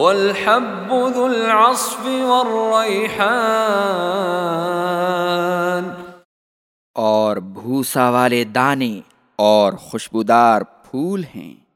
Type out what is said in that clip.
والحب ذو العصف والریحان اور بھوسا والے دانے اور خوشبودار پھول ہیں۔